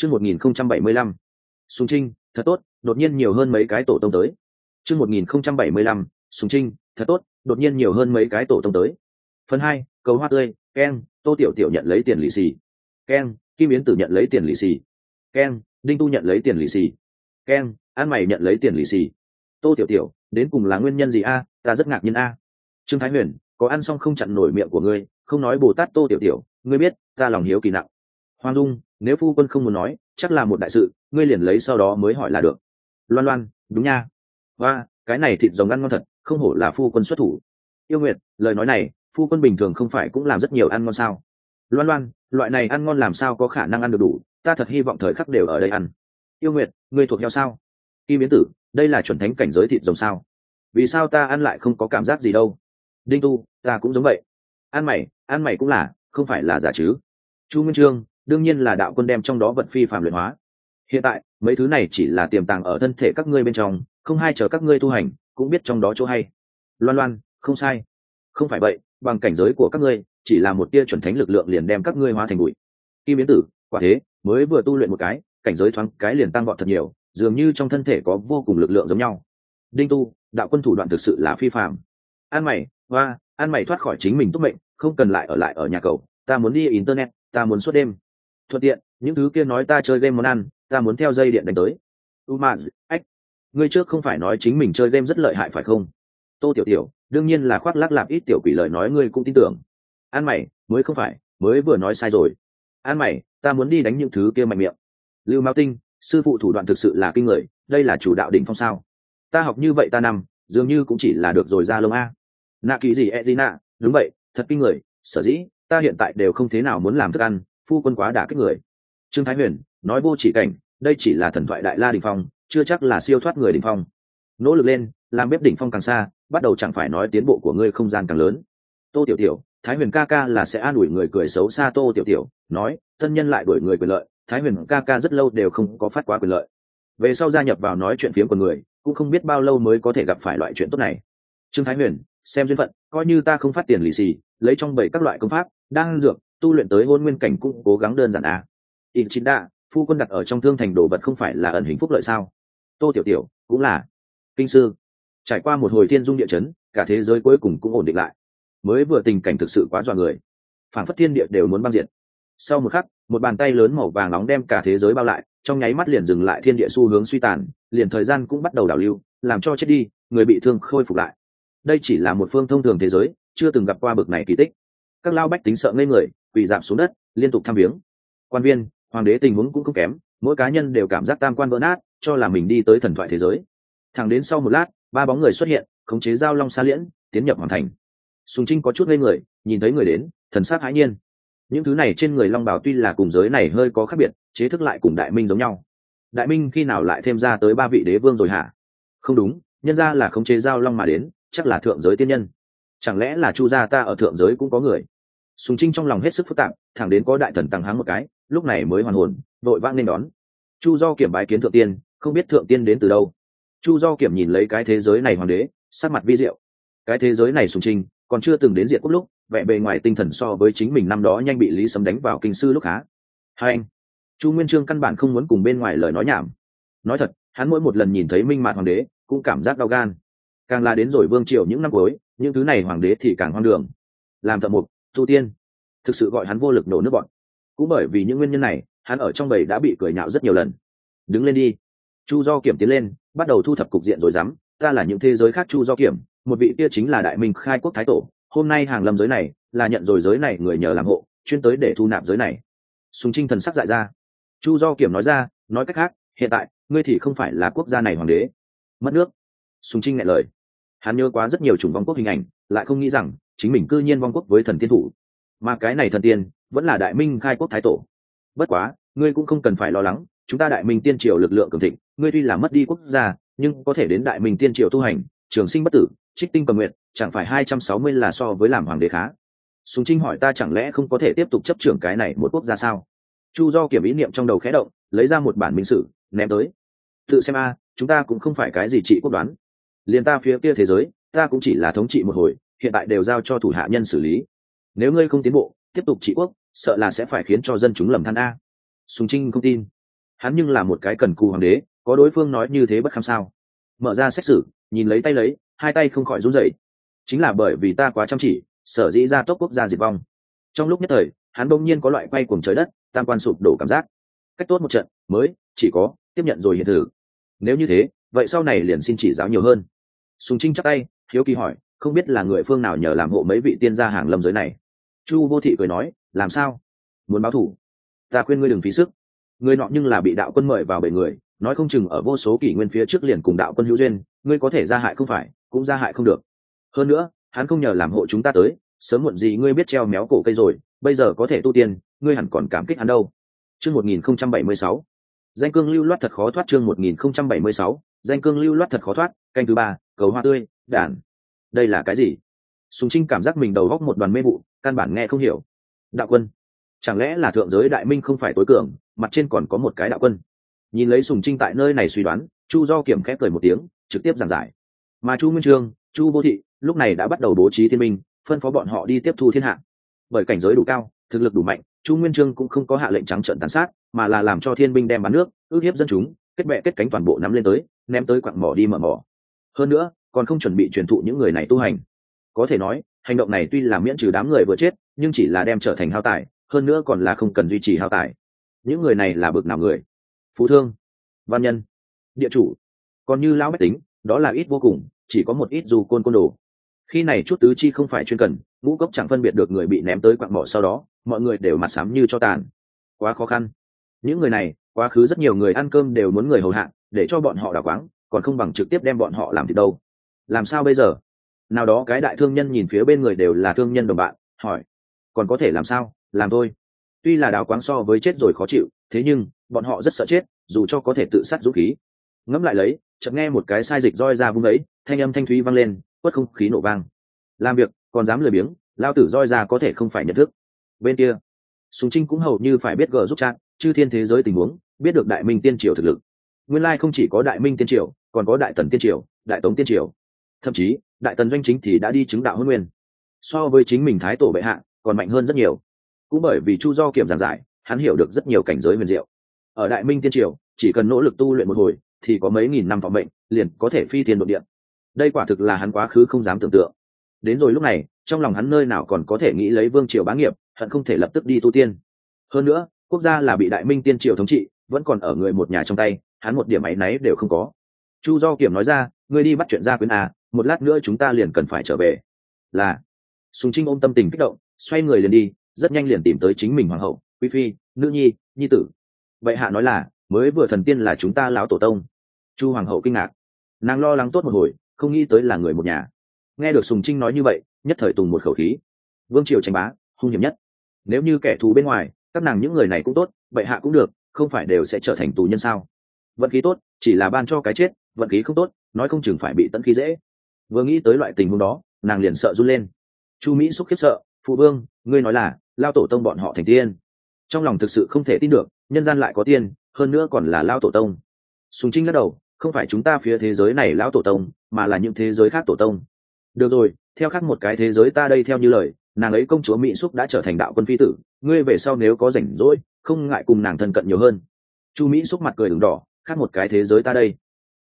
chương một nghìn không trăm bảy mươi lăm. Sùng trinh, thật tốt, đột nhiên nhiều hơn mấy cái tổ tông tới. Chương một nghìn không trăm bảy mươi lăm, sùng trinh, thật tốt, đột nhiên nhiều hơn mấy cái tổ tông tới. Phần hai, cầu hoa tươi keng tô tiểu tiểu nhận lấy tiền lì xì. Keng kim yến tử nhận lấy tiền lì xì. Keng đinh tu nhận lấy tiền lì xì. Keng an mày nhận lấy tiền lì xì. Tô tiểu tiểu, đến cùng là nguyên nhân gì a? Ta rất ngạc nhiên a. Trương thái huyền, có ăn xong không chặn nổi miệng của ngươi, không nói bồ tát tô tiểu tiểu, ngươi biết, ta lòng hiếu kỳ nặng. Hoàng dung nếu phu quân không muốn nói, chắc là một đại sự, ngươi liền lấy sau đó mới hỏi là được. Loan loan, đúng nha. Và cái này thịt rồng ăn ngon thật, không hổ là phu quân xuất thủ. Yêu nguyệt, lời nói này, phu quân bình thường không phải cũng làm rất nhiều ăn ngon sao? Loan loan, loại này ăn ngon làm sao có khả năng ăn được đủ, ta thật hy vọng thời khắc đều ở đây ăn. Yêu nguyệt, ngươi thuộc heo sao? Kim biến tử, đây là chuẩn thánh cảnh giới thịt rồng sao? Vì sao ta ăn lại không có cảm giác gì đâu? Đinh tu, ta cũng giống vậy. Ăn mày ăn mày cũng là, không phải là giả chứ. Chu nguyên trương đương nhiên là đạo quân đem trong đó vận phi phạm luyện hóa. Hiện tại, mấy thứ này chỉ là tiềm tàng ở thân thể các ngươi bên trong, không hay chờ các ngươi tu hành, cũng biết trong đó chỗ hay. Loan loan, không sai. Không phải vậy, bằng cảnh giới của các ngươi, chỉ là một tia chuẩn thánh lực lượng liền đem các ngươi hóa thành bụi. Kim biến tử, quả thế, mới vừa tu luyện một cái, cảnh giới thoáng cái liền tăng vọt thật nhiều, dường như trong thân thể có vô cùng lực lượng giống nhau. Đinh tu, đạo quân thủ đoạn thực sự là phi phạm an mày hoa an mày thoát khỏi chính mình túc mệnh, không cần lại ở lại ở nhà cầu ta muốn đi internet, ta muốn suốt đêm thuận tiện, những thứ kia nói ta chơi game món ăn, ta muốn theo dây điện đánh tới. U ma ách, ngươi trước không phải nói chính mình chơi game rất lợi hại phải không? Tô tiểu tiểu, đương nhiên là khoác lác lạp ít tiểu quỷ lời nói ngươi cũng tin tưởng. An mày, mới không phải, mới vừa nói sai rồi. An mày, ta muốn đi đánh những thứ kia mạnh miệng. Lưu mao tinh, sư phụ thủ đoạn thực sự là kinh người, đây là chủ đạo đỉnh phong sao? Ta học như vậy ta nằm, dường như cũng chỉ là được rồi ra lông a. Nạ kỳ gì e gì nạ đúng vậy, thật kinh người, sở dĩ, ta hiện tại đều không thế nào muốn làm thức ăn phu quân quá đả kích người. Trương thái huyền, nói vô chỉ cảnh, đây chỉ là thần thoại đại la đình phong, chưa chắc là siêu thoát người đình phong. Nỗ lực lên, làm bếp đỉnh phong càng xa, bắt đầu chẳng phải nói tiến bộ của ngươi không gian càng lớn. Tô tiểu tiểu, thái huyền ca ca là sẽ an ủi người cười xấu xa tô tiểu tiểu, nói, thân nhân lại đuổi người quyền lợi, thái huyền ca ca rất lâu đều không có phát quá quyền lợi. Về sau gia nhập vào nói chuyện phiếm của người, cũng không biết bao lâu mới có thể gặp phải loại chuyện tốt này. Trương thái huyền, xem duyên phận, coi như ta không phát tiền lì xì, lấy trong bảy các loại công pháp, đang dược tu luyện tới hôn nguyên cảnh cũng cố gắng đơn giản à. ít chín đa, phu quân đặt ở trong thương thành đồ vật không phải là ẩn hình phúc lợi sao? Tô tiểu tiểu, cũng là. Kinh sư. Trải qua một hồi thiên dung địa chấn, cả thế giới cuối cùng cũng ổn định lại. Mới vừa tình cảnh thực sự quá dọa người. Phản phất thiên địa đều muốn băng diện sau một khắc, một bàn tay lớn màu vàng nóng đem cả thế giới bao lại, trong nháy mắt liền dừng lại thiên địa xu hướng suy tàn, liền thời gian cũng bắt đầu đảo lưu, làm cho chết đi, người bị thương khôi phục lại. Đây chỉ là một phương thông thường thế giới, chưa từng gặp qua bực này kỳ tích. Các lao bách tính sợ ngây người quỳ giảm xuống đất, liên tục thăm viếng. Quan viên, hoàng đế tình huống cũng không kém, mỗi cá nhân đều cảm giác tam quan vỡ nát, cho là mình đi tới thần thoại thế giới. Thẳng đến sau một lát, ba bóng người xuất hiện, khống chế giao long xa liễn, tiến nhập hoàn thành. Sùng trinh có chút ngây người, nhìn thấy người đến, thần sắc hãi nhiên. Những thứ này trên người long bảo tuy là cùng giới này hơi có khác biệt, chế thức lại cùng đại minh giống nhau. Đại minh khi nào lại thêm ra tới ba vị đế vương rồi hả? Không đúng, nhân ra là khống chế giao long mà đến, chắc là thượng giới tiên nhân. Chẳng lẽ là chu gia ta ở thượng giới cũng có người? Sùng trinh trong lòng hết sức phức tạp, thẳng đến có đại thần tăng háng một cái, lúc này mới hoàn hồn, vội vang nên đón. Chu do kiểm bái kiến thượng tiên, không biết thượng tiên đến từ đâu. Chu do kiểm nhìn lấy cái thế giới này hoàng đế, sắc mặt vi diệu. Cái thế giới này sùng trinh, còn chưa từng đến diện quốc lúc, vẻ bề ngoài tinh thần so với chính mình năm đó nhanh bị lý sấm đánh vào kinh sư lúc há hai anh, chu nguyên trương căn bản không muốn cùng bên ngoài lời nói nhảm. Nói thật, hắn mỗi một lần nhìn thấy minh mạc hoàng đế, cũng cảm giác đau gan. Càng là đến rồi vương triều những năm cuối, những thứ này hoàng đế thì càng hoang đường. Làm thợ mục tu tiên. Thực sự gọi hắn vô lực nổ nước bọn. Cũng bởi vì những nguyên nhân này, hắn ở trong bầy đã bị cười nhạo rất nhiều lần. Đứng lên đi. Chu do kiểm tiến lên, bắt đầu thu thập cục diện rồi dám. Ta là những thế giới khác chu do kiểm, một vị kia chính là đại minh khai quốc thái tổ. Hôm nay hàng lâm giới này, là nhận rồi giới này người nhờ làm hộ, chuyên tới để thu nạp giới này. Sùng trinh thần sắc dại ra. Chu do kiểm nói ra, nói cách khác, hiện tại, ngươi thì không phải là quốc gia này hoàng đế. Mất nước. Sùng trinh ngại lời. Hắn nhớ quá rất nhiều chủng vong quốc hình ảnh, lại không nghĩ rằng chính mình cư nhiên vong quốc với thần tiên thủ. Mà cái này thần tiên vẫn là đại minh khai quốc thái tổ. Bất quá, ngươi cũng không cần phải lo lắng, chúng ta đại minh tiên triều lực lượng cường thịnh, ngươi tuy là mất đi quốc gia, nhưng có thể đến đại minh tiên triều tu hành, trường sinh bất tử, trích tinh cầm nguyện, chẳng phải hai trăm sáu mươi là so với làm hoàng đế khá. Sùng trinh hỏi ta chẳng lẽ không có thể tiếp tục chấp trưởng cái này một quốc gia sao? Chu do kiểm ý niệm trong đầu khẽ động, lấy ra một bản minh sử, ném tới. Tự xem a, chúng ta cũng không phải cái gì trị quốc đoán. Liền ta phía kia thế giới, ta cũng chỉ là thống trị một hồi hiện tại đều giao cho thủ hạ nhân xử lý. Nếu ngươi không tiến bộ, tiếp tục trị quốc, sợ là sẽ phải khiến cho dân chúng lầm than a. Sùng trinh không tin. Hắn nhưng là một cái cần cù hoàng đế, có đối phương nói như thế bất kham sao? Mở ra xét xử, nhìn lấy tay lấy, hai tay không khỏi run rẩy. Chính là bởi vì ta quá chăm chỉ, sở dĩ ra tốc quốc gia diệt vong. Trong lúc nhất thời, hắn bỗng nhiên có loại quay cuồng trời đất, tam quan sụp đổ cảm giác. Cách tốt một trận, mới, chỉ có, tiếp nhận rồi hiện thử nếu như thế, vậy sau này liền xin chỉ giáo nhiều hơn. Sùng trinh chắc tay, hiếu kỳ hỏi không biết là người phương nào nhờ làm hộ mấy vị tiên gia hàng lâm giới này. Chu vô thị cười nói, làm sao? Muốn báo thủ? Ta khuyên ngươi đừng phí sức. Người nọ nhưng là bị đạo quân mời vào bể người, nói không chừng ở vô số kỷ nguyên phía trước liền cùng đạo quân hữu duyên, ngươi có thể ra hại không phải, cũng ra hại không được. Hơn nữa, hắn không nhờ làm hộ chúng ta tới, sớm muộn gì ngươi biết treo méo cổ cây rồi, bây giờ có thể tu tiên, ngươi hẳn còn cảm kích hắn đâu. Chương một nghìn không trăm bảy mươi sáu. Danh cương lưu loát thật khó thoát chương một nghìn không trăm bảy mươi sáu. Danh cương lưu loát thật khó thoát, canh thứ ba, cầu hoa tươi, đản đây là cái gì? Sùng trinh cảm giác mình đầu góc một đoàn mê vụ, căn bản nghe không hiểu. Đạo quân, chẳng lẽ là thượng giới đại minh không phải tối cường, mặt trên còn có một cái đạo quân? Nhìn lấy sùng trinh tại nơi này suy đoán, chu do kiểm khép cười một tiếng, trực tiếp giảng giải. Mà chu nguyên trương, chu vô thị, lúc này đã bắt đầu bố trí thiên minh, phân phó bọn họ đi tiếp thu thiên hạ. Bởi cảnh giới đủ cao, thực lực đủ mạnh, chu nguyên trương cũng không có hạ lệnh trắng trợn tàn sát, mà là làm cho thiên binh đem bán nước, ước hiếp dân chúng, kết bệ kết cánh toàn bộ nắm lên tới, ném tới quặng mỏ đi mở mỏ. Hơn nữa còn không chuẩn bị truyền thụ những người này tu hành. Có thể nói, hành động này tuy là miễn trừ đám người vừa chết, nhưng chỉ là đem trở thành hao tài, hơn nữa còn là không cần duy trì hao tài. Những người này là bực nào người? Phú thương, văn nhân, địa chủ. Còn như lão bách tính, đó là ít vô cùng, chỉ có một ít dù côn côn đồ. Khi này chút tứ chi không phải chuyên cần, ngũ cốc chẳng phân biệt được người bị ném tới quặng mỏ sau đó, mọi người đều mặt sám như cho tàn. Quá khó khăn. Những người này, quá khứ rất nhiều người ăn cơm đều muốn người hầu hạ, để cho bọn họ đào quáng, còn không bằng trực tiếp đem bọn họ làm thì đâu làm sao bây giờ? Nào đó cái đại thương nhân nhìn phía bên người đều là thương nhân đồng bạn, hỏi, còn có thể làm sao? Làm thôi. Tuy là đào quáng so với chết rồi khó chịu, thế nhưng, bọn họ rất sợ chết, dù cho có thể tự sát dũng khí. Ngẫm lại lấy, chợt nghe một cái sai dịch roi ra vung ấy, thanh âm thanh thúy vang lên, quất không khí nổ vang. Làm việc, còn dám lười biếng, lao tử roi ra có thể không phải nhận thức. Bên kia, sùng trinh cũng hầu như phải biết gờ giúp trạng chư thiên thế giới tình huống, biết được đại minh tiên triều thực lực. Nguyên lai không chỉ có đại minh tiên triều, còn có đại tần tiên triều, đại tống tiên triều thậm chí, đại tần doanh chính thì đã đi chứng đạo hôn nguyên. So với chính mình thái tổ bệ hạ, còn mạnh hơn rất nhiều. Cũng bởi vì chu do kiểm giảng giải, hắn hiểu được rất nhiều cảnh giới huyền diệu. Ở đại minh tiên triều, chỉ cần nỗ lực tu luyện một hồi, thì có mấy nghìn năm phòng mệnh, liền có thể phi thiên đ ộ điện đây quả thực là hắn quá khứ không dám tưởng tượng. Đến rồi lúc này, trong lòng hắn nơi nào còn có thể nghĩ lấy vương triều bá nghiệp hận không thể lập tức đi tu tiên. Hơn nữa, quốc gia là bị đại minh tiên triều thống trị, vẫn còn ở người một nhà trong tay, hắn một điểm áy náy đều không có. Chu do kiểm nói ra, ngươi đi bắt chuyện gia quyến à một lát nữa chúng ta liền cần phải trở về. Là. Sùng trinh ôm tâm tình kích động, xoay người liền đi, rất nhanh liền tìm tới chính mình hoàng hậu, quý phi, nữ nhi nhi tử. Vậy hạ nói là, mới vừa thần tiên là chúng ta lão tổ tông. Chu hoàng hậu kinh ngạc. Nàng lo lắng tốt một hồi, không nghĩ tới là người một nhà. Nghe được sùng trinh nói như vậy, nhất thời tùng một khẩu khí. Vương triều tranh bá, hung hiểm nhất. Nếu như kẻ thù bên ngoài, các nàng những người này cũng tốt, vậy hạ cũng được, không phải đều sẽ trở thành tù nhân sao? Vận khí tốt, chỉ là ban cho cái chết, vận khí không tốt, nói không chừng phải bị tận khí dễ vừa nghĩ tới loại tình huống đó, nàng liền sợ run lên. Chu mỹ xúc khiếp sợ, phụ vương, ngươi nói là, lao tổ tông bọn họ thành tiên. Trong lòng thực sự không thể tin được, nhân gian lại có tiên, hơn nữa còn là lao tổ tông. Sùng trinh lắc đầu, không phải chúng ta phía thế giới này lão tổ tông, mà là những thế giới khác tổ tông. Được rồi, theo khác một cái thế giới ta đây theo như lời, nàng ấy công chúa mỹ xúc đã trở thành đạo quân phi tử, ngươi về sau nếu có rảnh rỗi, không ngại cùng nàng thân cận nhiều hơn. Chu mỹ xúc mặt cười đường đỏ, khác một cái thế giới ta đây.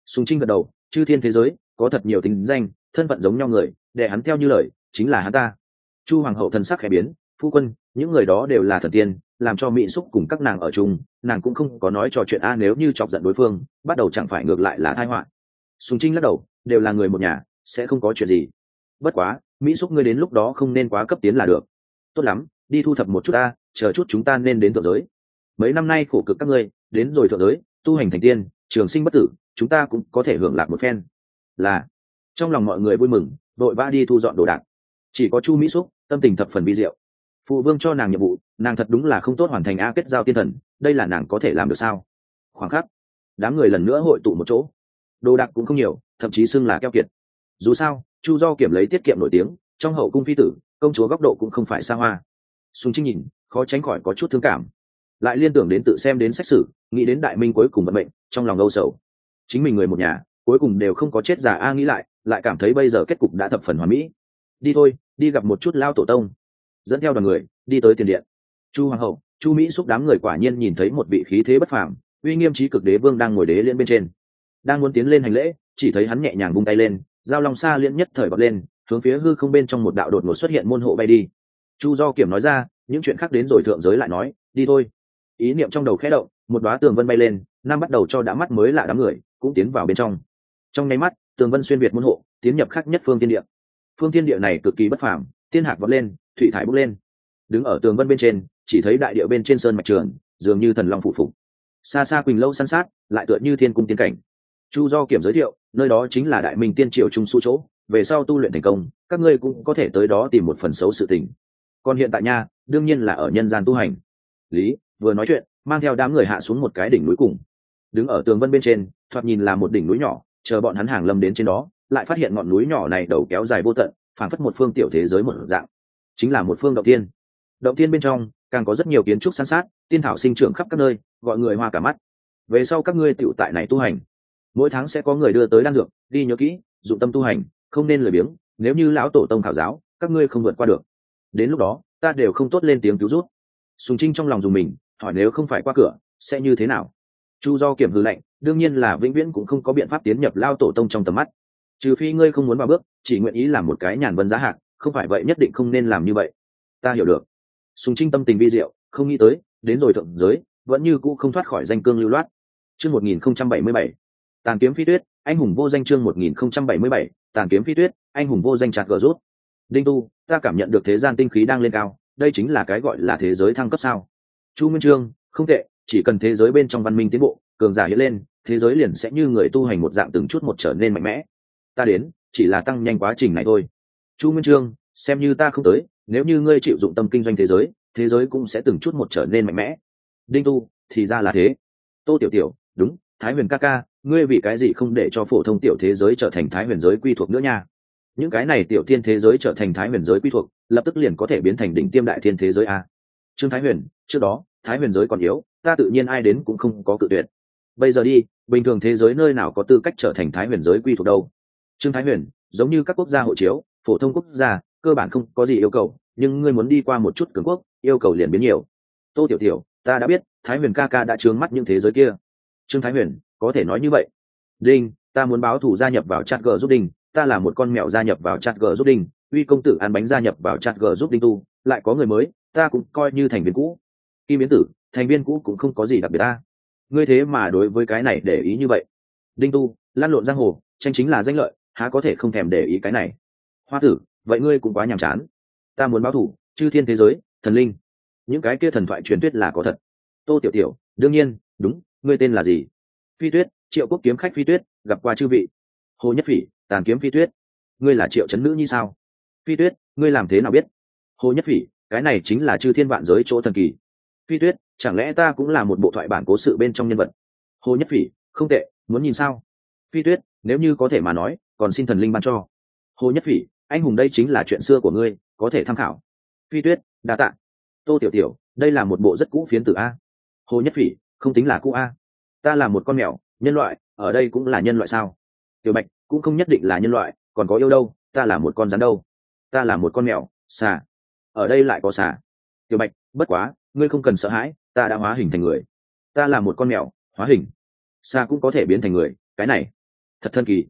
Sùng trinh gật đầu, chư thiên thế giới có thật nhiều tính danh, thân phận giống nhau người, để hắn theo như lời, chính là hắn ta. Chu hoàng hậu thần sắc khẽ biến, phu quân, những người đó đều là thần tiên, làm cho mỹ xúc cùng các nàng ở chung, nàng cũng không có nói trò chuyện a, nếu như chọc giận đối phương, bắt đầu chẳng phải ngược lại là thai họa. Sùng trinh lắc đầu, đều là người một nhà, sẽ không có chuyện gì. Bất quá mỹ xúc ngươi đến lúc đó không nên quá cấp tiến là được. Tốt lắm, đi thu thập một chút ta, chờ chút chúng ta nên đến thượng giới. Mấy năm nay khổ cực các ngươi, đến rồi thượng giới, tu hành thành tiên, trường sinh bất tử, chúng ta cũng có thể hưởng lạc một phen là, trong lòng mọi người vui mừng, vội vã đi thu dọn đồ đạc. Chỉ có chu mỹ xúc, tâm tình thập phần vi diệu. Phụ vương cho nàng nhiệm vụ, nàng thật đúng là không tốt hoàn thành a kết giao tiên thần, đây là nàng có thể làm được sao? Khoảng khắc, đám người lần nữa hội tụ một chỗ. Đồ đạc cũng không nhiều, thậm chí xưng là keo kiệt. Dù sao, chu do kiểm lấy tiết kiệm nổi tiếng, trong hậu cung phi tử, công chúa góc độ cũng không phải xa hoa. Sùng trinh nhìn, khó tránh khỏi có chút thương cảm. Lại liên tưởng đến tự xem đến xét xử nghĩ đến đại minh cuối cùng vận mệnh, trong lòng âu sầu. Chính mình người một nhà cuối cùng đều không có chết giả a nghĩ lại lại cảm thấy bây giờ kết cục đã thập phần hoàn mỹ. Đi thôi, đi gặp một chút lao tổ tông. Dẫn theo đoàn người, đi tới tiền điện. Chu hoàng hậu, chu mỹ xúc đám người quả nhiên nhìn thấy một vị khí thế bất phàm, uy nghiêm trí cực đế vương đang ngồi đế liên bên trên. Đang muốn tiến lên hành lễ, chỉ thấy hắn nhẹ nhàng vung tay lên, giao long xa liên nhất thời bật lên, hướng phía hư không bên trong một đạo đột ngột xuất hiện môn hộ bay đi. Chu do kiểm nói ra, những chuyện khác đến rồi thượng giới lại nói, đi thôi. Ý niệm trong đầu khẽ động, một đoá tường vân bay lên nam bắt đầu cho đã mắt mới lạ đám người, cũng tiến vào bên trong trong nháy mắt, tường vân xuyên việt môn hộ, tiến nhập khắc nhất phương tiên địa. Phương tiên địa này cực kỳ bất phàm, tiên hạc vọt lên, thủy thải bốc lên. Đứng ở tường vân bên trên, chỉ thấy đại địa bên trên sơn mạch trường, dường như thần long phụ phục. Xa xa quỳnh lâu săn sát, lại tựa như thiên cung tiên cảnh. Chu do kiểm giới thiệu, nơi đó chính là đại minh tiên triều trung su chỗ, về sau tu luyện thành công, các ngươi cũng có thể tới đó tìm một phần xấu sự tình. Còn hiện tại nha, đương nhiên là ở nhân gian tu hành. Lý, vừa nói chuyện, mang theo đám người hạ xuống một cái đỉnh núi cùng. Đứng ở tường vân bên trên, thoạt nhìn là một đỉnh núi nhỏ chờ bọn hắn hàng lâm đến trên đó, lại phát hiện ngọn núi nhỏ này đầu kéo dài vô tận phản phất một phương tiểu thế giới một dạng. Chính là một phương động tiên động tiên bên trong, càng có rất nhiều kiến trúc san sát, tiên thảo sinh trưởng khắp các nơi, gọi người hoa cả mắt. Về sau các ngươi tựu tại này tu hành. Mỗi tháng sẽ có người đưa tới đan dược, đi nhớ kỹ, dụng tâm tu hành, không nên lười biếng, nếu như lão tổ tông thảo giáo, các ngươi không vượt qua được. Đến lúc đó, ta đều không tốt lên tiếng cứu rút sùng trinh trong lòng dùng mình, hỏi nếu không phải qua cửa, sẽ như thế nào? Chu do kiểm hư lệnh, đương nhiên là vĩnh viễn cũng không có biện pháp tiến nhập lao tổ tông trong tầm mắt. Trừ phi ngươi không muốn vào bước, chỉ nguyện ý làm một cái nhàn vân giá hạng không phải vậy nhất định không nên làm như vậy. Ta hiểu được. Sùng trinh tâm tình vi diệu, không nghĩ tới, đến rồi thượng giới, vẫn như cũ không thoát khỏi danh cương lưu loát. Chương một nghìn không trăm bảy mươi bảy. Tàn kiếm phi tuyết, anh hùng vô danh chương một nghìn không trăm bảy mươi bảy. Tàn kiếm phi tuyết, anh hùng vô danh chặt gờ rút. Đinh tu, ta cảm nhận được thế gian tinh khí đang lên cao, đây chính là cái gọi là thế giới thăng cấp sao? Chu nguyên trương, không tệ chỉ cần thế giới bên trong văn minh tiến bộ, cường giả hiện lên, thế giới liền sẽ như người tu hành một dạng từng chút một trở nên mạnh mẽ. Ta đến, chỉ là tăng nhanh quá trình này thôi. Chu nguyên trương, xem như ta không tới, nếu như ngươi chịu dụng tâm kinh doanh thế giới thế giới cũng sẽ từng chút một trở nên mạnh mẽ. Đinh tu, thì ra là thế. Tô tiểu tiểu, đúng, thái huyền ca ca, ngươi vì cái gì không để cho phổ thông tiểu thế giới trở thành thái huyền giới quy thuộc nữa nha? Những cái này tiểu thiên thế giới trở thành thái huyền giới quy thuộc, lập tức liền có thể biến thành đỉnh tiêm đại thiên thế giới a. Trương thái huyền, trước đó thái huyền giới còn yếu, ta tự nhiên ai đến cũng không có cự tuyệt. Bây giờ đi, bình thường thế giới nơi nào có tư cách trở thành thái huyền giới quy thuộc đâu? Trương thái huyền, giống như các quốc gia hộ chiếu, phổ thông quốc gia, cơ bản không có gì yêu cầu, nhưng ngươi muốn đi qua một chút cường quốc, yêu cầu liền biến nhiều. Tô tiểu tiểu, ta đã biết, thái huyền ca ca đã trướng mắt những thế giới kia. Trương thái huyền, có thể nói như vậy. Đinh, ta muốn báo thủ gia nhập vào chat g giúp đinh, ta là một con mèo gia nhập vào chat g giúp đinh, uy công tử ăn bánh gia nhập vào chat g giúp đinh tu, lại có người mới, ta cũng coi như thành viên cũ kim biến tử, thành viên cũ cũng không có gì đặc biệt ta. Ngươi thế mà đối với cái này để ý như vậy. Đinh tu lan lộn giang hồ, tranh chính là danh lợi, há có thể không thèm để ý cái này. Hoa tử, vậy ngươi cũng quá nhàm chán. Ta muốn báo thủ, chư thiên thế giới, thần linh. Những cái kia thần thoại truyền thuyết là có thật. Tô tiểu tiểu, đương nhiên, đúng, ngươi tên là gì? Phi tuyết, triệu quốc kiếm khách phi tuyết, gặp qua chư vị. Hồ nhất phỉ, tàn kiếm phi tuyết. Ngươi là triệu chấn nữ như sao? Phi tuyết, ngươi làm thế nào biết? Hồ nhất phỉ, cái này chính là chư thiên vạn giới chỗ thần kỳ phi tuyết, chẳng lẽ ta cũng là một bộ thoại bản cố sự bên trong nhân vật? Hồ nhất phỉ, không tệ, muốn nhìn sao? Phi tuyết, nếu như có thể mà nói, còn xin thần linh ban cho. Hồ nhất phỉ, anh hùng đây chính là chuyện xưa của ngươi, có thể tham khảo. Phi tuyết, đa t ạ tô tiểu tiểu, đây là một bộ rất cũ phiến tử a. Hồ nhất phỉ, không tính là cũ a. Ta là một con mèo, nhân loại, ở đây cũng là nhân loại sao? Tiểu bạch, cũng không nhất định là nhân loại, còn có yêu đâu, ta là một con rắn đâu. Ta là một con mèo, xà. Ở đây lại có xà. Tiểu bạch, bất quá ngươi không cần sợ hãi, ta đã hóa hình thành người. Ta là một con mèo, hóa hình. Xa cũng có thể biến thành người, cái này. Thật thần kỳ.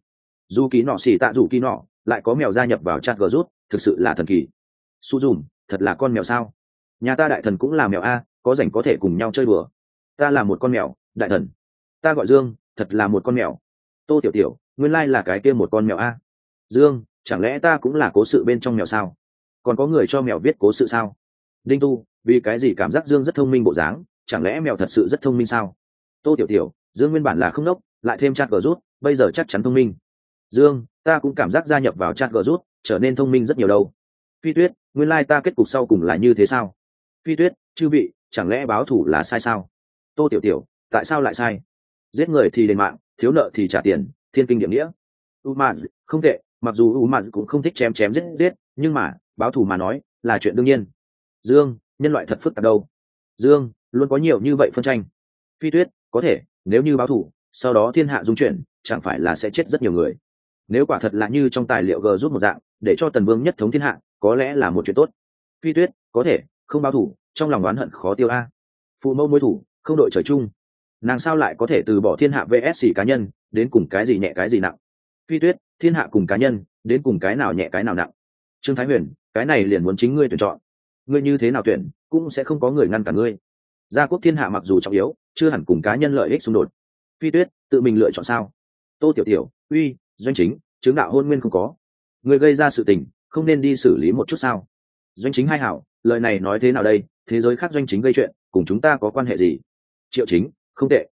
Dù ký nọ xì tạ dù ký nọ, lại có mèo gia nhập vào chat gờ rút, thực sự là thần kỳ. Su dùm, thật là con mèo sao? Nhà ta đại thần cũng là mèo a, có rảnh có thể cùng nhau chơi bừa ta là một con mèo, đại thần. Ta gọi dương, thật là một con mèo. Tô tiểu tiểu, nguyên lai là cái kia một con mèo a. Dương, chẳng lẽ ta cũng là cố sự bên trong mèo sao? Còn có người cho mèo viết cố sự sao? Đinh tu, vì cái gì cảm giác dương rất thông minh bộ dáng, chẳng lẽ mèo thật sự rất thông minh sao? Tô tiểu tiểu, dương nguyên bản là không đốc, lại thêm chat gờ rút, bây giờ chắc chắn thông minh. Dương, ta cũng cảm giác gia nhập vào chat gờ rút, trở nên thông minh rất nhiều đâu. Phi tuyết, nguyên lai ta kết cục sau cùng là như thế sao? Phi tuyết, chư vị, chẳng lẽ báo thủ là sai sao? Tô tiểu tiểu, tại sao lại sai? Giết người thì đền mạng, thiếu nợ thì trả tiền, thiên kinh địa nghĩa. U m không tệ, mặc dù u m cũng không thích chém chém giết giết, nhưng mà, báo thù mà nói, là chuyện đương nhiên dương nhân loại thật phức tạp đâu. Dương luôn có nhiều như vậy phân tranh. Phi tuyết có thể nếu như báo thủ, sau đó thiên hạ dung chuyển chẳng phải là sẽ chết rất nhiều người. Nếu quả thật là như trong tài liệu g rút một dạng để cho tần vương nhất thống thiên hạ có lẽ là một chuyện tốt. Phi tuyết có thể không báo thủ trong lòng oán hận khó tiêu a. Phụ mẫu mối thủ không đội trời chung. Nàng sao lại có thể từ bỏ thiên hạ vsc cá nhân đến cùng cái gì nhẹ cái gì nặng? Phi tuyết thiên hạ cùng cá nhân đến cùng cái nào nhẹ cái nào nặng? Trương thái huyền cái này liền muốn chính ngươi tuyển chọn ngươi như thế nào tuyển, cũng sẽ không có người ngăn cả ngươi. Gia quốc thiên hạ mặc dù trọng yếu, chưa hẳn cùng cá nhân lợi ích xung đột. Phi tuyết, tự mình lựa chọn sao? Tô tiểu tiểu, uy, doanh chính chứng đạo hôn nguyên không có. Người gây ra sự tình, không nên đi xử lý một chút sao? Doanh chính hai hảo, lời này nói thế nào đây? Thế giới khác doanh chính gây chuyện, cùng chúng ta có quan hệ gì? Triệu chính, không tệ.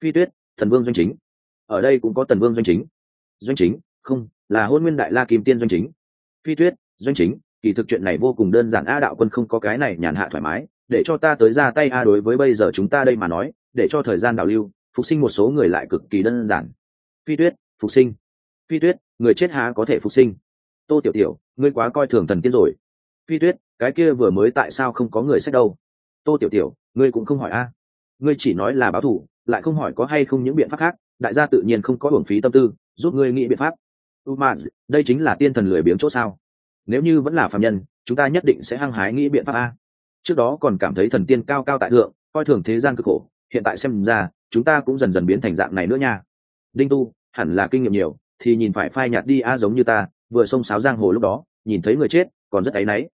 Phi tuyết, thần vương doanh chính. Ở đây cũng có tần vương doanh chính. Doanh chính, không, là hôn nguyên đại la kim tiên doanh chính. Phi tuyết, doanh chính kỳ thực chuyện này vô cùng đơn giản. A đạo quân không có cái này nhàn hạ thoải mái, để cho ta tới ra tay a đối với bây giờ chúng ta đây mà nói, để cho thời gian đào lưu, phục sinh một số người lại cực kỳ đơn giản. Phi tuyết, phục sinh. Phi tuyết, người chết há có thể phục sinh? Tô tiểu tiểu, ngươi quá coi thường thần tiên rồi. Phi tuyết, cái kia vừa mới tại sao không có người xét đâu? Tô tiểu tiểu, ngươi cũng không hỏi a. Ngươi chỉ nói là báo thủ, lại không hỏi có hay không những biện pháp khác, đại gia tự nhiên không có hưởng phí tâm tư, giúp ngươi nghĩ biện pháp. U ma đây chính là tiên thần lười biếng chỗ sao? Nếu như vẫn là phạm nhân, chúng ta nhất định sẽ hăng hái nghĩ biện pháp a. Trước đó còn cảm thấy thần tiên cao cao tại thượng, coi thường thế gian cực khổ, hiện tại xem ra, chúng ta cũng dần dần biến thành dạng này nữa nha. Đinh tu, hẳn là kinh nghiệm nhiều, thì nhìn phải phai nhạt đi a giống như ta, vừa xông sáo giang hồ lúc đó, nhìn thấy người chết, còn rất áy náy.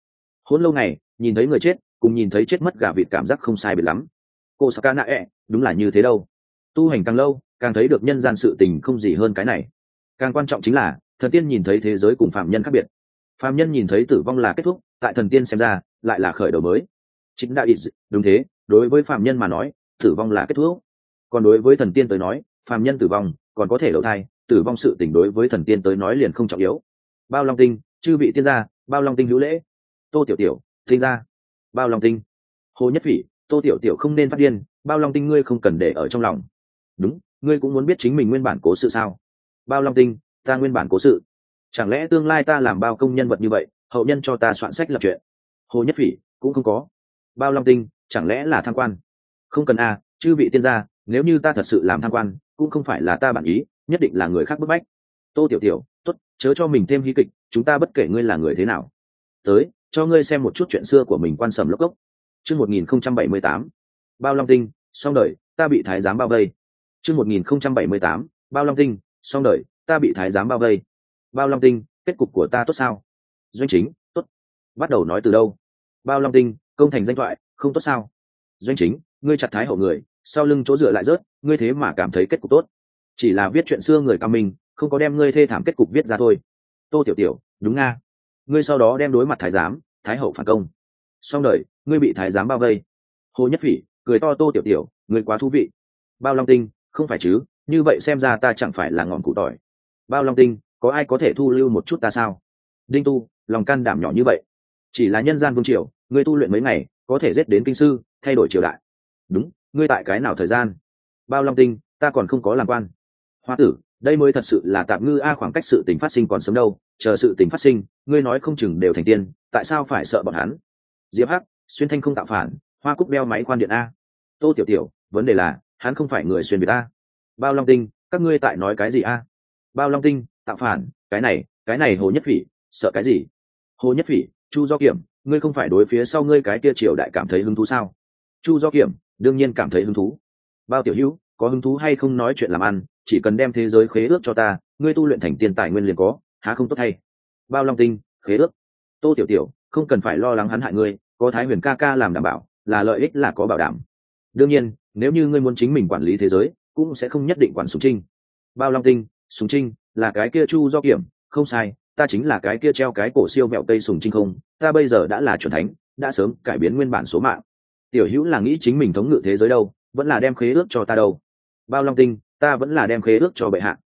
Hôn lâu ngày, nhìn thấy người chết, cùng nhìn thấy chết mất gà vịt cảm giác không sai biệt lắm. Cô saka nạ ẹ e, đúng là như thế đâu. Tu hành càng lâu, càng thấy được nhân gian sự tình không gì hơn cái này. Càng quan trọng chính là, thần tiên nhìn thấy thế giới cùng phạm nhân khác biệt phạm nhân nhìn thấy tử vong là kết thúc, tại thần tiên xem ra, lại là khởi đầu mới. Chính đạo ít đúng thế, đối với phạm nhân mà nói, tử vong là kết thúc. Còn đối với thần tiên tới nói phạm nhân tử vong, còn có thể đầu thai, tử vong sự tình đối với thần tiên tới nói liền không trọng yếu. Bao long tinh, chư vị tiên gia, bao long tinh hữu lễ. Tô tiểu tiểu tinh gia, bao long tinh. Hồ nhất phỉ, tô tiểu tiểu không nên phát điên, bao long tinh ngươi không cần để ở trong lòng. Đúng, ngươi cũng muốn biết chính mình nguyên bản cố sự sao? Bao long tinh, ta nguyên bản cố sự chẳng lẽ tương lai ta làm bao công nhân vật như vậy hậu nhân cho ta soạn sách lập chuyện hồ nhất phỉ cũng không có. Bao long tinh chẳng lẽ là tham quan? Không cần a à, chư vị tiên gia nếu như ta thật sự làm tham quan cũng không phải là ta bản ý nhất định là người khác bức bách. Tô tiểu tiểu t ố t chớ cho mình thêm hí kịch chúng ta bất kể ngươi là người thế nào. Tới cho ngươi xem một chút chuyện xưa của mình quan sầm lốc gốc. Chương một nghìn không trăm bảy mươi tám bao long tinh xong đời ta bị thái giám bao vây. Chương một nghìn không trăm bảy mươi tám bao long tinh xong đời ta bị thái giám bao vây bao long tinh, kết cục của ta tốt sao? Doanh chính, tốt. Bắt đầu nói từ đâu? Bao long tinh, công thành danh thoại, không tốt sao? Doanh chính, ngươi chặt thái hậu người, sau lưng chỗ dựa lại rớt, ngươi thế mà cảm thấy kết cục tốt. Chỉ là viết chuyện xưa người cao minh, không có đem ngươi thê thảm kết cục viết ra thôi. Tô tiểu tiểu, đúng nga. Ngươi sau đó đem đối mặt thái giám, thái hậu phản công. Xong đời, ngươi bị thái giám bao vây. Hồ nhất phỉ, cười to tô tiểu tiểu, ngươi quá thú vị. Bao long tinh, không phải chứ, như vậy xem ra ta chẳng phải là ngọn cụ tỏi. Bao long tinh có ai có thể thu lưu một chút ta sao? Đinh tu, lòng can đảm nhỏ như vậy. Chỉ là nhân gian vương triều, ngươi tu luyện mấy ngày, có thể giết đến kinh sư, thay đổi triều đại. Đúng, ngươi tại cái nào thời gian? Bao long tinh, ta còn không có làm quan. Hoa tử, đây mới thật sự là tạm ngư a khoảng cách sự tình phát sinh còn sớm đâu, chờ sự tình phát sinh, ngươi nói không chừng đều thành tiên, tại sao phải sợ bọn hắn? Diệp hắc, xuyên thanh không tạo phản, hoa cúc đeo máy khoan điện a. Tô tiểu tiểu, vấn đề là, hắn không phải người xuyên việt a. Bao long tinh, các ngươi tại nói cái gì a? Bao long tinh tạo phản, cái này cái này hồ nhất phỉ, sợ cái gì? Hồ nhất phỉ, chu do kiểm, ngươi không phải đối phía sau ngươi cái kia triều đại cảm thấy hứng thú sao? Chu do kiểm, đương nhiên cảm thấy hứng thú. Bao tiểu hữu, có hứng thú hay không nói chuyện làm ăn, chỉ cần đem thế giới khế ước cho ta, ngươi tu luyện thành tiền tài nguyên liền có, há không tốt hay? Bao long tinh, khế ước. Tô tiểu tiểu, không cần phải lo lắng hắn hại ngươi, có thái huyền ca ca làm đảm bảo, là lợi ích là có bảo đảm. Đương nhiên, nếu như ngươi muốn chính mình quản lý thế giới, cũng sẽ không nhất định quản Súng trinh. Bao long tinh Súng trinh là cái kia chu do kiểm, không sai, ta chính là cái kia treo cái cổ siêu vẹo tây sùng trinh không, ta bây giờ đã là c thánh, đã sớm cải biến nguyên bản số mạng. Tiểu hữu là nghĩ chính mình thống ngự thế giới đâu, vẫn là đem khế ước cho ta đâu. Bao long tinh, ta vẫn là đem khế ước cho bệ hạ.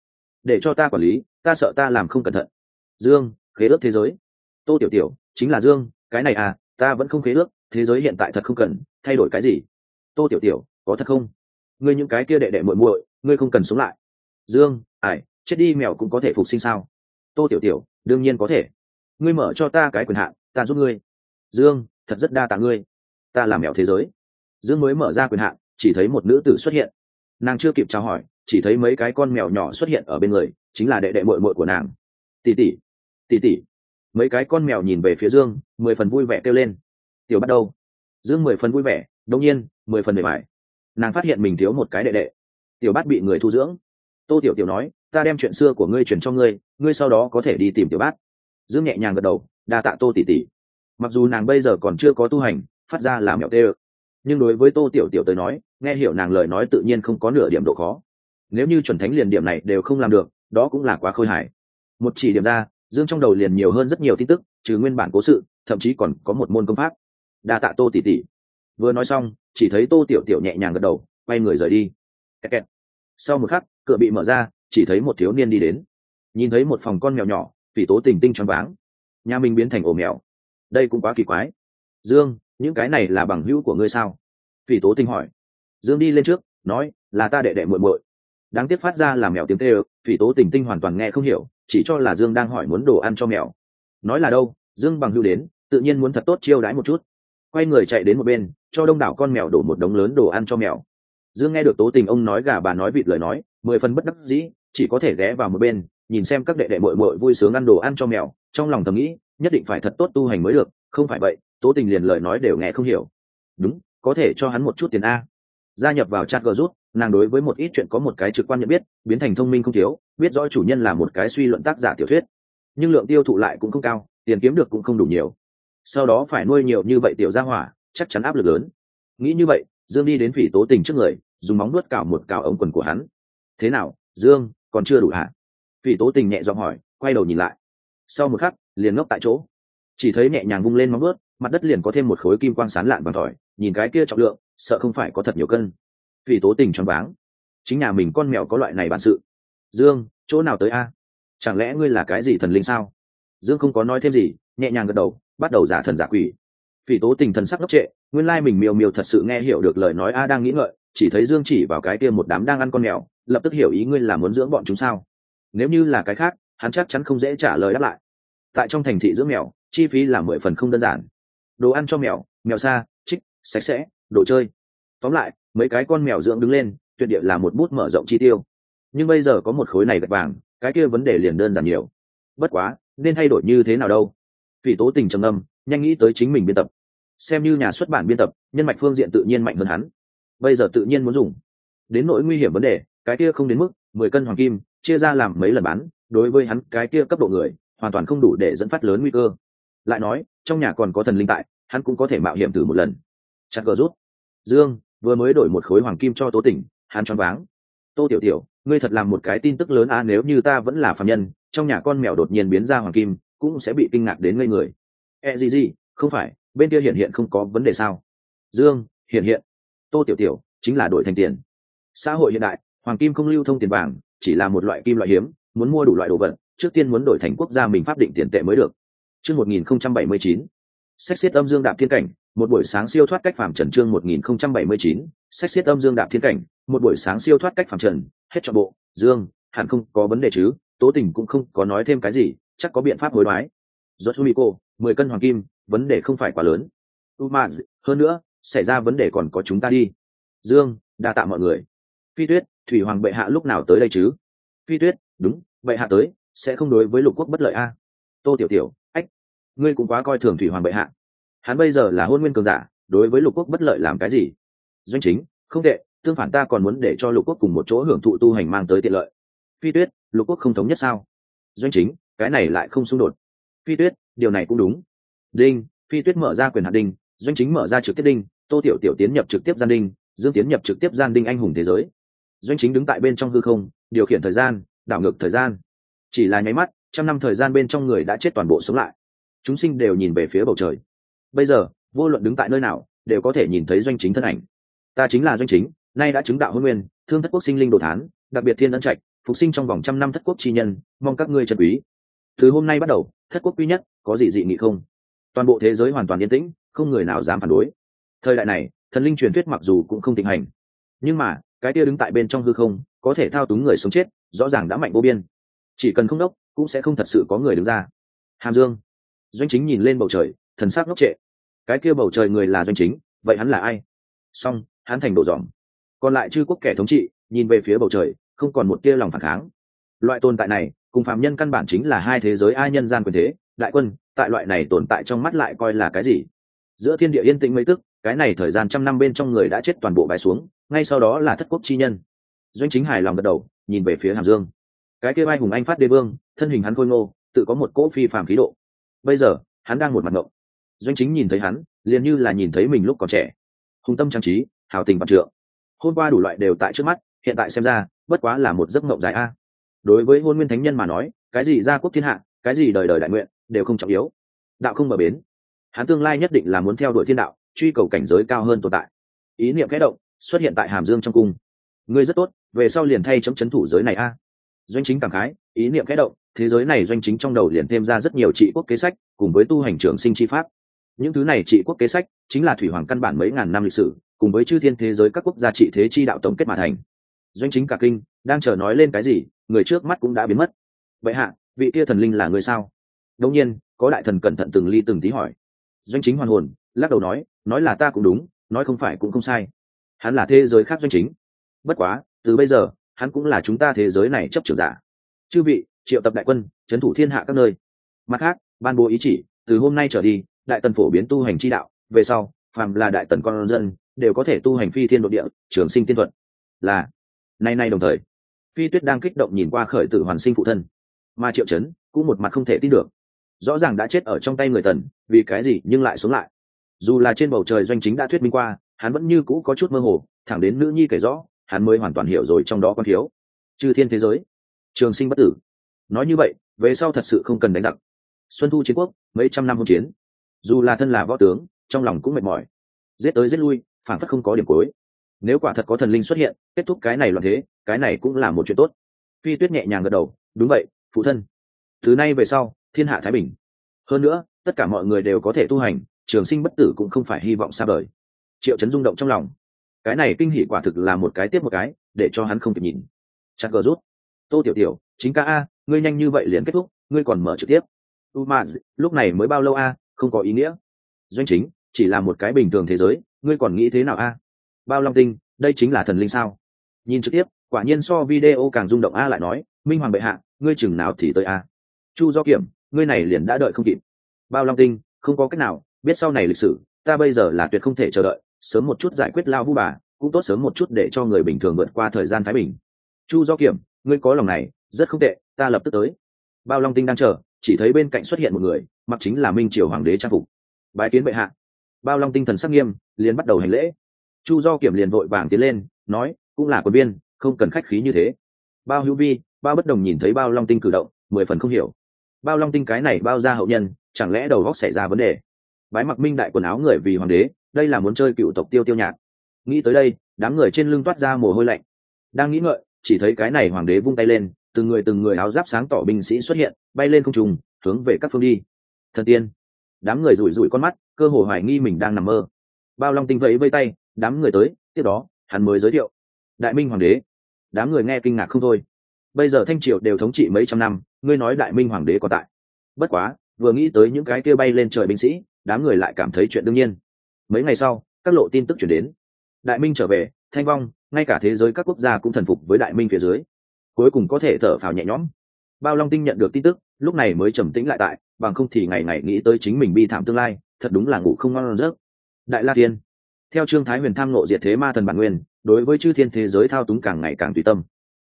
Để cho ta quản lý, ta sợ ta làm không cẩn thận. Dương, khế ước thế giới. Tô tiểu tiểu, chính là dương, cái này à ta vẫn không khế ước, thế giới hiện tại thật không cần, thay đổi cái gì? Tô tiểu tiểu, có thật không? Ngươi những cái kia đệ đệ muội muội, ngươi không cần sống lại. Dương ải chết đi mèo cũng có thể phục sinh sao? Tô tiểu tiểu, đương nhiên có thể. Ngươi mở cho ta cái quyền hạn, ta giúp ngươi. Dương, thật rất đa tạ ngươi. Ta làm mèo thế giới. Dương mới mở ra quyền hạn, chỉ thấy một nữ tử xuất hiện. Nàng chưa kịp chào hỏi, chỉ thấy mấy cái con mèo nhỏ xuất hiện ở bên người, chính là đệ đệ mội mội của nàng. Tỉ tỉ tỉ tỉ mấy cái con mèo nhìn về phía dương, mười phần vui vẻ kêu lên. Tiểu bắt đầu. Dương mười phần vui vẻ đông nhiên, mười phần mềm mại nàng phát hiện mình thiếu một cái đệ đệ. Tiểu bắt bị người thu dưỡng. Tô tiểu tiểu nói ta đem chuyện xưa của ngươi truyền cho ngươi ngươi sau đó có thể đi tìm tiểu bát dương nhẹ nhàng gật đầu, đa tạ tô tỷ tỷ. Mặc dù nàng bây giờ còn chưa có tu hành, phát ra là mẹo tê ơ. Nhưng đối với tô tiểu tiểu tới nói, nghe hiểu nàng lời nói tự nhiên không có nửa điểm độ khó. Nếu như chuẩn thánh liền điểm này đều không làm được, đó cũng là quá khôi hài. Một chỉ điểm ra, dương trong đầu liền nhiều hơn rất nhiều tin tức, trừ nguyên bản cố sự, thậm chí còn có một môn công pháp. Đa tạ tô tỷ tỷ. Vừa nói xong, chỉ thấy tô tiểu tiểu nhẹ nhàng gật đầu, quay người rời đi. Kẹt kẹt. sau một khắc, cửa bị mở ra chỉ thấy một thiếu niên đi đến. Nhìn thấy một phòng con mèo nhỏ, phỉ tố tình tinh choáng váng. Nhà mình biến thành ổ mèo. Đây cũng quá kỳ quái. Dương, những cái này là bằng hữu của ngươi sao? Phỉ tố tình hỏi. Dương đi lên trước, nói, là ta đệ đệ muội muội. Đáng tiếc phát ra là mèo tiếng tê ực phỉ tố tình tinh hoàn toàn nghe không hiểu, chỉ cho là dương đang hỏi muốn đồ ăn cho mèo. Nói là đâu, dương bằng hữu đến, tự nhiên muốn thật tốt chiêu đãi một chút. Quay người chạy đến một bên, cho đông đảo con mèo đổ một đống lớn đồ ăn cho mèo. Dương nghe được tố tình ông nói gà bà nói vịt lời nói, mười phần bất đắc dĩ chỉ có thể ghé vào một bên, nhìn xem các đệ đệ mội mội vui sướng ăn đồ ăn cho mèo, trong lòng thầm nghĩ, nhất định phải thật tốt tu hành mới được, không phải vậy, tố tình liền lời nói đều nghe không hiểu. Đúng, có thể cho hắn một chút tiền a. Gia nhập vào chat g rút nàng đối với một ít chuyện có một cái trực quan nhận biết, biến thành thông minh không thiếu, biết rõ chủ nhân là một cái suy luận tác giả tiểu thuyết. Nhưng lượng tiêu thụ lại cũng không cao, tiền kiếm được cũng không đủ nhiều. Sau đó phải nuôi nhiều như vậy tiểu gia hỏa, chắc chắn áp lực lớn. Nghĩ như vậy, dương đi đến phỉ tố tình trước người, dùng móng nuốt cào một cào ống quần của hắn. Thế nào, dương? Còn chưa đủ hả phỉ tố tình nhẹ giọng hỏi, quay đầu nhìn lại. Sau một khắc, liền ngốc tại chỗ. Chỉ thấy nhẹ nhàng vung lên móng ướt mặt đất liền có thêm một khối kim quang sán lạn bằng tỏi nhìn cái kia trọng lượng, sợ không phải có thật nhiều cân. Phỉ tố tình choáng váng. Chính nhà mình con mèo có loại này bản sự. Dương, chỗ nào tới a? Chẳng lẽ ngươi là cái gì thần linh sao? Dương không có nói thêm gì, nhẹ nhàng gật đầu, bắt đầu giả thần giả quỷ. Phỉ tố tình thần sắc ngốc trệ, nguyên lai mình miều miều thật sự nghe hiểu được lời nói a đang nghĩ ngợi, chỉ thấy dương chỉ vào cái kia một đám đang ăn con mèo lập tức hiểu ý ngươi là muốn dưỡng bọn chúng sao? Nếu như là cái khác, hắn chắc chắn không dễ trả lời đáp lại. Tại trong thành thị dưỡng mèo, chi phí là mười phần không đơn giản. Đồ ăn cho mèo mèo xa trích sạch sẽ, đồ chơi. Tóm lại, mấy cái con mèo dưỡng đứng lên, tuyệt địa là một bút mở rộng chi tiêu. Nhưng bây giờ có một khối này gạch vàng, cái kia vấn đề liền đơn giản nhiều. Bất quá, nên thay đổi như thế nào đâu? Vì tố tình trầm âm nhanh nghĩ tới chính mình biên tập. Xem như nhà xuất bản biên tập, nhân mạch phương diện tự nhiên mạnh hơn hắn. Bây giờ tự nhiên muốn dùng. Đến nỗi nguy hiểm vấn đề cái kia không đến mức mười cân hoàng kim, chia ra làm mấy lần bán, đối với hắn cái kia cấp độ người, hoàn toàn không đủ để dẫn phát lớn nguy cơ. Lại nói, trong nhà còn có thần linh tại, hắn cũng có thể mạo hiểm thử một lần. Chặt cờ rút. Dương, vừa mới đổi một khối hoàng kim cho tố tỉnh, hắn choáng váng. Tô tiểu tiểu, ngươi thật làm một cái tin tức lớn a nếu như ta vẫn là phạm nhân, trong nhà con mèo đột nhiên biến ra hoàng kim, cũng sẽ bị kinh ngạc đến ngây người. E gì gì, không phải, bên kia hiện hiện không có vấn đề sao? Dương, hiện hiện. Tô tiểu tiểu, chính là đổi thành tiền. Xã hội hiện đại hoàng kim không lưu thông tiền vàng, chỉ là một loại kim loại hiếm, muốn mua đủ loại đồ vật, trước tiên muốn đổi thành quốc gia mình pháp định tiền tệ mới được. Chương một nghìn không trăm bảy mươi chín. Sách xiết âm dương đạp thiên cảnh, một buổi sáng siêu thoát cách phàm trần chương một nghìn không trăm bảy mươi chín. Sách xiết âm dương đạp thiên cảnh, một buổi sáng siêu thoát cách phàm trần, hết cho bộ, dương, hẳn không có vấn đề chứ, tố tình cũng không có nói thêm cái gì, chắc có biện pháp hối đoái. Rốt cô mười cân hoàng kim, vấn đề không phải quá lớn. Uma hơn nữa, xảy ra vấn đề còn có chúng ta đi. Dương, đa tạ mọi người phi tuyết, thủy hoàng bệ hạ lúc nào tới đây chứ? Phi tuyết, đúng, bệ hạ tới, sẽ không đối với lục quốc bất lợi a. Tô tiểu tiểu, ách, ngươi cũng quá coi thường thủy hoàng bệ hạ. Hắn bây giờ là hôn nguyên cường giả, đối với lục quốc bất lợi làm cái gì? Doanh chính, không tệ, tương phản ta còn muốn để cho lục quốc cùng một chỗ hưởng thụ tu hành mang tới tiện lợi. Phi tuyết, lục quốc không thống nhất sao? Doanh chính, cái này lại không xung đột. Phi tuyết, điều này cũng đúng. Đinh, phi tuyết mở ra quyền hạt đinh, doanh chính mở ra trực tiếp đinh, tô tiểu tiểu tiến nhập trực tiếp gian đinh, dương tiến nhập trực tiếp gian đinh anh hùng thế giới doanh chính đứng tại bên trong hư không, điều khiển thời gian, đảo ngược thời gian. Chỉ là nháy mắt, trăm năm thời gian bên trong người đã chết toàn bộ sống lại. Chúng sinh đều nhìn về phía bầu trời. Bây giờ, vô luận đứng tại nơi nào, đều có thể nhìn thấy doanh chính thân ảnh. Ta chính là doanh chính, nay đã chứng đạo hôn nguyên, thương thất quốc sinh linh đồ thán, đặc biệt thiên ân trạch, phục sinh trong vòng trăm năm thất quốc chi nhân, mong các ngươi trân quý. Từ hôm nay bắt đầu, thất quốc quý nhất, có gì dị nghị không? Toàn bộ thế giới hoàn toàn yên tĩnh, không người nào dám phản đối. Thời đại này, thần linh truyền thuyết mặc dù cũng không thịnh hành. Nhưng mà cái kia đứng tại bên trong hư không, có thể thao túng người sống chết, rõ ràng đã mạnh vô biên. Chỉ cần không đốc, cũng sẽ không thật sự có người đứng ra. Hàm dương. Doanh chính nhìn lên bầu trời, thần sắc ngốc trệ. Cái kia bầu trời người là doanh chính, vậy hắn là ai? Song hắn thành đổ dòm còn lại chư quốc kẻ thống trị, nhìn về phía bầu trời, không còn một tia lòng phản kháng. Loại tồn tại này, cùng phạm nhân căn bản chính là hai thế giới, ai nhân gian quyền thế, đại quân, tại loại này tồn tại trong mắt lại coi là cái gì? Giữa thiên địa yên tĩnh mấy tức, cái này thời gian trăm năm bên trong người đã chết toàn bộ bài xuống ngay sau đó là thất quốc chi nhân. Doanh chính hài lòng gật đầu, nhìn về phía hàm dương. Cái kia vai hùng anh phát đế vương, thân hình hắn khôi ngô, tự có một cỗ phi phàm khí độ. Bây giờ, hắn đang một mặt ngộng. Doanh chính nhìn thấy hắn, liền như là nhìn thấy mình lúc còn trẻ. Hùng tâm trang trí, hào tình vạn trượng. Hôm qua đủ loại đều tại trước mắt, hiện tại xem ra, bất quá là một giấc ngộng dài a. Đối với hôn nguyên thánh nhân mà nói, cái gì gia quốc thiên hạ, cái gì đời đời đại nguyện, đều không trọng yếu. Đạo không bờ bến. Hắn tương lai nhất định là muốn theo đuổi thiên đạo, truy cầu cảnh giới cao hơn tồn tại. Ý niệm kẽ động xuất hiện tại hàm dương trong cung. Ngươi rất tốt, về sau liền thay chấm chấn thủ giới này a. Doanh chính cảm khái, ý niệm kẽ động, thế giới này doanh chính trong đầu liền thêm ra rất nhiều trị quốc kế sách, cùng với tu hành trường sinh chi pháp. Những thứ này trị quốc kế sách, chính là thủy hoàng căn bản mấy ngàn năm lịch sử, cùng với chư thiên thế giới các quốc gia trị thế chi đạo tổng kết mà thành. Doanh chính cả kinh, đang chờ nói lên cái gì, người trước mắt cũng đã biến mất. Vậy hạ, vị kia thần linh là người sao? Đông nhiên, có đại thần cẩn thận từng ly từng tí hỏi. Doanh chính hoàn hồn, lắc đầu nói nói là ta cũng đúng, nói không phải cũng không sai hắn là thế giới khác doanh chính. Bất quá, từ bây giờ, hắn cũng là chúng ta thế giới này chấp trưởng giả. Chư vị, triệu tập đại quân trấn thủ thiên hạ các nơi. Mặt khác, ban bố ý chỉ, từ hôm nay trở đi, đại tần phổ biến tu hành chi đạo, về sau, phàm là đại tần con dân, đều có thể tu hành phi thiên độ địa, trường sinh tiên thuật. Là, nay nay đồng thời, phi tuyết đang kích động nhìn qua khởi tử hoàn sinh phụ thân. Mà triệu chấn, cũng một mặt không thể tin được. Rõ ràng đã chết ở trong tay người tần, vì cái gì nhưng lại sống lại. Dù là trên bầu trời doanh chính đã thuyết minh qua hắn vẫn như cũ có chút mơ hồ, thẳng đến nữ nhi kể rõ, hắn mới hoàn toàn hiểu rồi trong đó quan thiếu. Chư thiên thế giới, trường sinh bất tử. Nói như vậy, về sau thật sự không cần đánh giặc. Xuân thu chiến quốc, mấy trăm năm hôn chiến. Dù là thân là võ tướng, trong lòng cũng mệt mỏi. Giết tới giết lui, phản phất không có điểm cuối. Nếu quả thật có thần linh xuất hiện, kết thúc cái này loạn thế, cái này cũng là một chuyện tốt. Phi tuyết nhẹ nhàng gật đầu, đúng vậy, phụ thân. Thứ nay về sau, thiên hạ thái bình. Hơn nữa, tất cả mọi người đều có thể tu hành, trường sinh bất tử cũng không phải hy vọng xa vời triệu chấn rung động trong lòng. Cái này kinh hỉ quả thực là một cái tiếp một cái, để cho hắn không kịp nhìn. Chặt cờ rút. Tô tiểu tiểu, chính ca a, ngươi nhanh như vậy liền kết thúc, ngươi còn mở trực tiếp. U ma, lúc này mới bao lâu a, không có ý nghĩa. Doanh chính, chỉ là một cái bình thường thế giới, ngươi còn nghĩ thế nào a? Bao long tinh, đây chính là thần linh sao? Nhìn trực tiếp, quả nhiên so video càng rung động a lại nói, minh hoàng bệ hạ, ngươi chừng nào thì tới a? Chu do kiểm, ngươi này liền đã đợi không kịp. Bao long tinh, không có cách nào, biết sau này lịch sử, ta bây giờ là tuyệt không thể chờ đợi sớm một chút giải quyết lao vu bà, cũng tốt sớm một chút để cho người bình thường vượt qua thời gian thái bình. Chu do kiểm, ngươi có lòng này, rất không tệ, ta lập tức tới. Bao long tinh đang chờ, chỉ thấy bên cạnh xuất hiện một người, mặc chính là minh triều hoàng đế trang phục. Bái kiến bệ hạ. Bao long tinh thần sắc nghiêm, liền bắt đầu hành lễ. Chu do kiểm liền vội vàng tiến lên, nói, cũng là quân viên, không cần khách khí như thế. Bao hữu vi, bao bất đồng nhìn thấy bao long tinh cử động, mười phần không hiểu. Bao long tinh cái này bao ra hậu nhân, chẳng lẽ đầu góc xảy ra vấn đề? Bái mặc minh đại quần áo người vì hoàng đế đây là muốn chơi cựu tộc tiêu tiêu nhạc. Nghĩ tới đây, đám người trên lưng toát ra mồ hôi lạnh. Đang nghĩ ngợi, chỉ thấy cái này hoàng đế vung tay lên, từng người từng người áo giáp sáng tỏ binh sĩ xuất hiện, bay lên không trùng hướng về các phương đi. Thần tiên. Đám người rủi rủi con mắt, cơ hồ hoài nghi mình đang nằm mơ. Bao long tinh vẫy vây tay, đám người tới, tiếp đó, hắn mới giới thiệu. Đại minh hoàng đế. Đám người nghe kinh ngạc không thôi. Bây giờ thanh triệu đều thống trị mấy trăm năm, ngươi nói đại minh hoàng đế còn tại. Bất quá, vừa nghĩ tới những cái kia bay lên trời binh sĩ, đám người lại cảm thấy chuyện đương nhiên mấy ngày sau, các lộ tin tức chuyển đến. Đại minh trở về, thanh vong, ngay cả thế giới các quốc gia cũng thần phục với đại minh phía dưới. Cuối cùng có thể thở phào nhẹ nhõm. Bao long tinh nhận được tin tức, lúc này mới trầm tĩnh lại tại, bằng không thì ngày ngày nghĩ tới chính mình bi thảm tương lai, thật đúng là ngủ không ngon giấc. Đại la tiên theo trương thái huyền tham nộ diệt thế ma thần bản nguyên, đối với chư thiên thế giới thao túng càng ngày càng tùy tâm.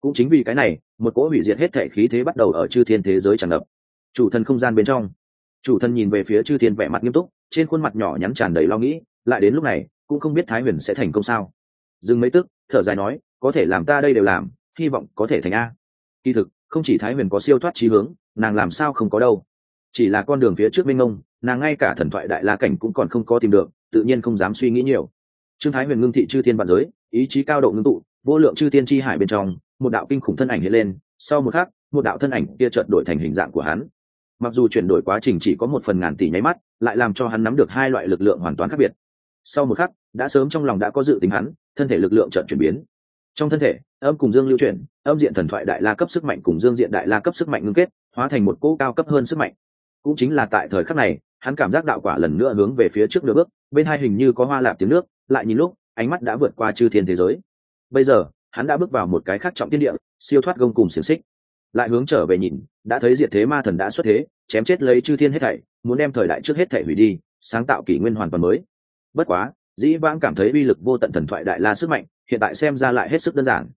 Cũng chính vì cái này, một cỗ hủy diệt hết thể khí thế bắt đầu ở chư thiên thế giới tràn ngập. Chủ thần không gian bên trong. Chủ thần nhìn về phía chư thiên vẻ mặt nghiêm túc trên khuôn mặt nhỏ nhắn tràn đầy lo nghĩ, lại đến lúc này, cũng không biết thái huyền sẽ thành công sao. Dừng mấy tức, thở dài nói, có thể làm ta đây đều làm, hy vọng có thể thành a. Kỳ thực, không chỉ thái huyền có siêu thoát trí hướng, nàng làm sao không có đâu. Chỉ là con đường phía trước minh ông nàng ngay cả thần thoại đại la cảnh cũng còn không có tìm được, tự nhiên không dám suy nghĩ nhiều. Trương thái huyền ngưng thị chư thiên vạn giới, ý chí cao độ ngưng tụ, vô lượng chư thiên chi hải bên trong, một đạo kinh khủng thân ảnh hiện lên, sau một khắc, một đạo thân ảnh kia chợt đổi thành hình dạng của hắn. Mặc dù chuyển đổi quá trình chỉ có một phần ngàn tỷ nháy mắt lại làm cho hắn nắm được hai loại lực lượng hoàn toàn khác biệt. Sau một khắc, đã sớm trong lòng đã có dự tính hắn, thân thể lực lượng chợt chuyển biến. Trong thân thể, âm cùng dương lưu chuyển, âm diện thần thoại đại la cấp sức mạnh cùng dương diện đại la cấp sức mạnh ngưng kết, hóa thành một cỗ cao cấp hơn sức mạnh. Cũng chính là tại thời khắc này, hắn cảm giác đạo quả lần nữa hướng về phía trước nửa bước, bên hai hình như có hoa lạp tiếng nước, lại nhìn lúc, ánh mắt đã vượt qua chư thiên thế giới. Bây giờ, hắn đã bước vào một cái khác trọng tiên địa, siêu thoát gông cùng xiềng xích. Lại hướng trở về nhìn, đã thấy diệt thế ma thần đã xuất thế, chém chết lấy chư thiên hết thảy muốn đem thời đại trước hết thể hủy đi, sáng tạo kỷ nguyên hoàn toàn mới. Bất quá, dĩ vãng cảm thấy uy lực vô tận thần thoại đại la sức mạnh, hiện tại xem ra lại hết sức đơn giản.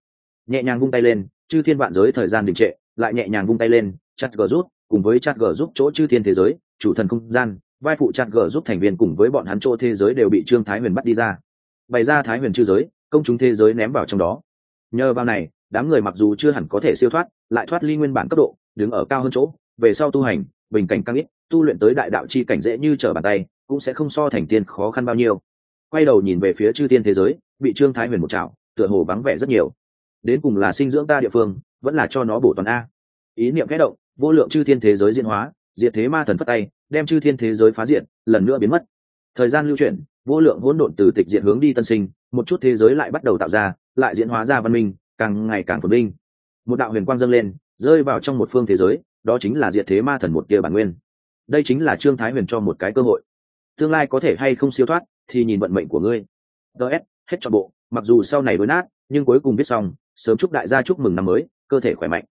Nhẹ nhàng vung tay lên, chư thiên vạn giới thời gian đình trệ, lại nhẹ nhàng vung tay lên, chặt gờ rút, cùng với chặt gờ giúp chỗ chư thiên thế giới, chủ thần không gian, vai phụ chặt gờ giúp thành viên cùng với bọn hắn chỗ thế giới đều bị trương thái huyền bắt đi ra. Bày ra thái huyền chư giới, công chúng thế giới ném vào trong đó. Nhờ vào này, đám người mặc dù chưa hẳn có thể siêu thoát, lại thoát ly nguyên bản cấp độ, đứng ở cao hơn chỗ, về sau tu hành bình cảnh càng ít, tu luyện tới đại đạo chi cảnh dễ như trở bàn tay, cũng sẽ không so thành tiên khó khăn bao nhiêu. Quay đầu nhìn về phía chư tiên thế giới, bị trương thái huyền một chảo, tựa hồ vắng vẻ rất nhiều. Đến cùng là sinh dưỡng ta địa phương, vẫn là cho nó bổ toàn a. Ý niệm kẽ động, vô lượng chư thiên thế giới diễn hóa, diệt thế ma thần phất tay, đem chư thiên thế giới phá diện lần nữa biến mất. Thời gian lưu chuyển, vô lượng hỗn độn từ tịch diện hướng đi tân sinh, một chút thế giới lại bắt đầu tạo ra, lại diễn hóa ra văn minh, càng ngày càng phồn vinh. Một đạo huyền quang dâng lên, rơi vào trong một phương thế giới đó chính là diệt thế ma thần một tia bản nguyên. Đây chính là trương thái huyền cho một cái cơ hội. Tương lai có thể hay không siêu thoát, thì nhìn vận mệnh của ngươi. Ts hết cho bộ. Mặc dù sau này đối nát, nhưng cuối cùng biết xong, sớm chúc đại gia chúc mừng năm mới, cơ thể khỏe mạnh.